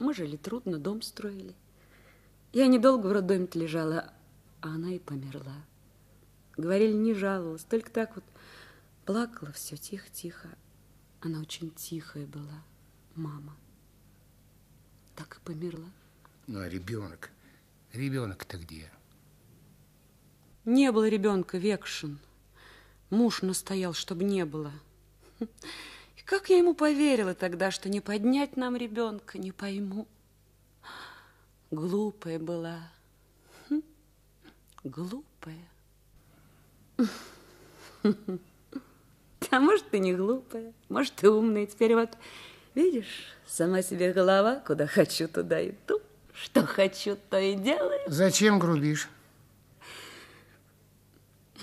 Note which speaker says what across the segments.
Speaker 1: Мы жили трудно, дом строили. Я недолго в роддоме лежала, а она и померла. Говорили, не жаловалась, только так вот плакала все тихо-тихо. Она очень тихая была, мама. Так и померла.
Speaker 2: Ну, а ребенок? Ребенок-то где?
Speaker 1: Не было ребенка, Векшин. Муж настоял, чтобы не было. Как я ему поверила тогда, что не поднять нам ребенка, не пойму. Глупая была. Хм, глупая. А может, ты не глупая, может, ты умная. Теперь вот, видишь, сама себе голова, куда хочу, туда иду. Что хочу, то и делаю.
Speaker 2: Зачем грубишь?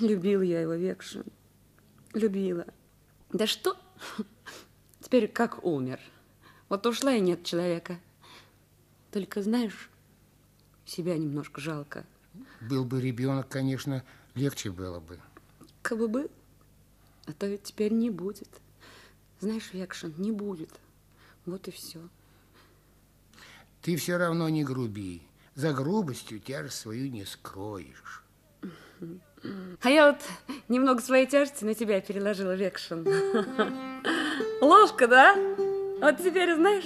Speaker 1: Любил я его, Векшин. Любила. Да что? Теперь как умер. Вот ушла и нет человека. Только, знаешь, себя немножко жалко.
Speaker 2: Был бы ребенок, конечно, легче было бы.
Speaker 1: Как бы был. А то ведь теперь не будет. Знаешь, Векшин, не будет. Вот и все.
Speaker 2: Ты все равно не груби. За грубостью тяжесть свою не скроешь.
Speaker 1: А я вот немного своей тяжести на тебя переложила, Векшин. Ложка, да? Вот теперь, знаешь,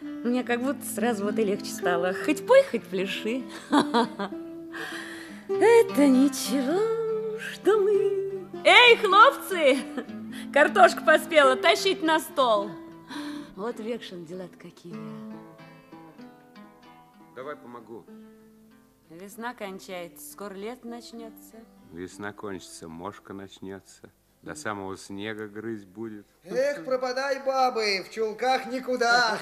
Speaker 1: мне как будто сразу вот и легче стало. Хоть пой, хоть пляши. Это ничего, что мы... Эй, хлопцы! Картошка поспела, тащить на стол. Вот, Векшин, дела-то какие.
Speaker 3: Давай помогу.
Speaker 1: Весна кончается, скоро лето начнется.
Speaker 3: Весна кончится, мошка начнется. До самого снега грызть будет.
Speaker 4: Эх, пропадай, бабы, в чулках никуда.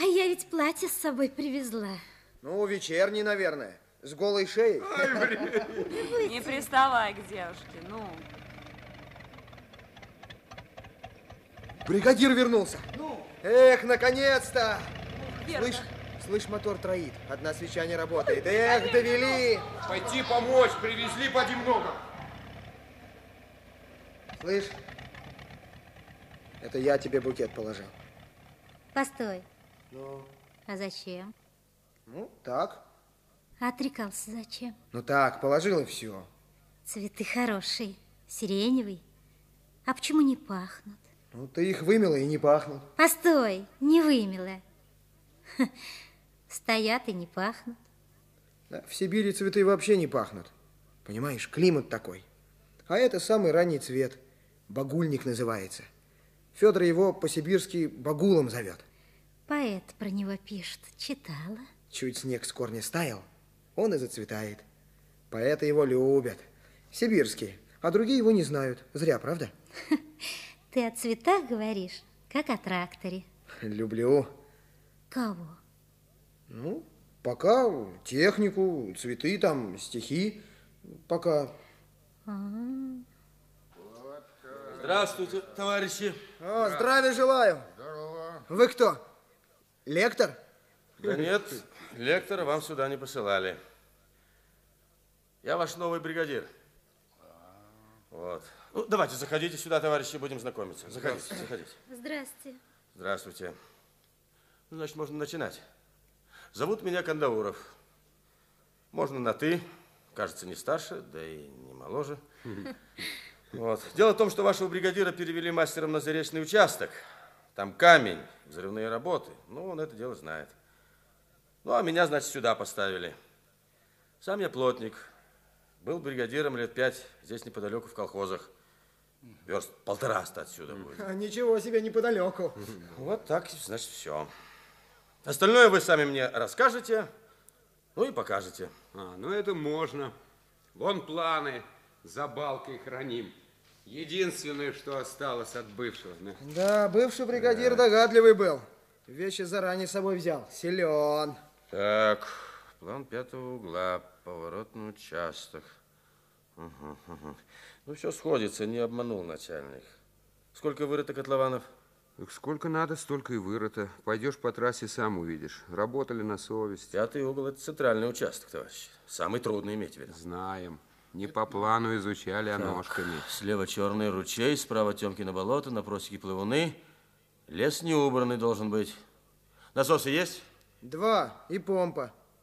Speaker 5: А я ведь платье с собой привезла.
Speaker 4: Ну, вечерний, наверное, с голой шеей.
Speaker 1: Не приставай к девушке, ну.
Speaker 4: Бригадир вернулся. Эх, наконец-то! Слышь, слышь, мотор троит. Одна свеча не работает. Эх, довели!
Speaker 3: Пойти помочь, привезли поди много.
Speaker 4: Слышь, это я тебе букет положил.
Speaker 5: Постой.
Speaker 4: Ну,
Speaker 5: А зачем?
Speaker 4: ну так.
Speaker 5: А отрекался зачем?
Speaker 4: Ну так, положил и все.
Speaker 5: Цветы хорошие, сиреневый. А почему не пахнут?
Speaker 4: Ну, ты их вымела и не пахнут.
Speaker 5: Постой, не вымела. Ха, Стоят и не пахнут.
Speaker 4: Да, в Сибири цветы вообще не пахнут. Понимаешь, климат такой. А это самый ранний цвет. Багульник называется. Федор его по-сибирски багулом зовет.
Speaker 5: Поэт про него пишет. Читала?
Speaker 4: Чуть снег с корня стаял, он и зацветает. Поэты его любят. Сибирские. А другие его не знают. Зря, правда?
Speaker 5: Ты о цветах говоришь, как о тракторе.
Speaker 4: Люблю.
Speaker 5: Кого?
Speaker 4: Ну, пока технику, цветы там, стихи. Пока.
Speaker 6: Здравствуйте, товарищи.
Speaker 4: О, здравия желаю. Здорово. Вы кто? Лектор?
Speaker 6: Да нет, лектора вам сюда не посылали. Я ваш новый бригадир. Вот. Ну, давайте, заходите сюда, товарищи, будем знакомиться. Заходите, заходите.
Speaker 5: Здравствуйте.
Speaker 6: Здравствуйте. Ну, значит, можно начинать. Зовут меня Кандауров. Можно на «ты». Кажется, не старше, да и не моложе. Вот. Дело в том, что вашего бригадира перевели мастером на заречный участок. Там камень, взрывные работы. Ну, он это дело знает. Ну, а меня, значит, сюда поставили. Сам я плотник. Был бригадиром лет пять здесь неподалеку в колхозах. Верст полтораста отсюда будет.
Speaker 4: А, ничего себе, неподалеку.
Speaker 6: Вот так, значит, все. Остальное вы сами мне расскажете, ну и покажете.
Speaker 3: А, ну это можно. Вон планы за балкой храним. Единственное, что осталось от бывшего. да.
Speaker 4: Да, бывший бригадир догадливый был. Вещи заранее с собой взял. Силен.
Speaker 6: Так, план пятого угла, поворотный участок. Угу, угу. Ну, все сходится, не обманул начальник. Сколько вырыто котлованов?
Speaker 3: Так сколько надо, столько и вырыто. Пойдешь по трассе, сам увидишь. Работали на совесть.
Speaker 6: Пятый угол – это центральный участок, товарищ. Самый трудный иметь в виду.
Speaker 3: Знаем. Не по плану изучали, а ножками.
Speaker 6: Слева черный ручей, справа Темкино болото, на просеке плывуны. Лес не убранный должен быть. Насосы есть?
Speaker 4: Два и помпа.